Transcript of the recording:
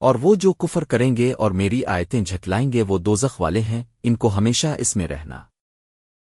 اور وہ جو کفر کریں گے اور میری آیتیں جھٹلائیں گے وہ دوزخ والے ہیں، ان کو ہمیشہ اس میں رہنا۔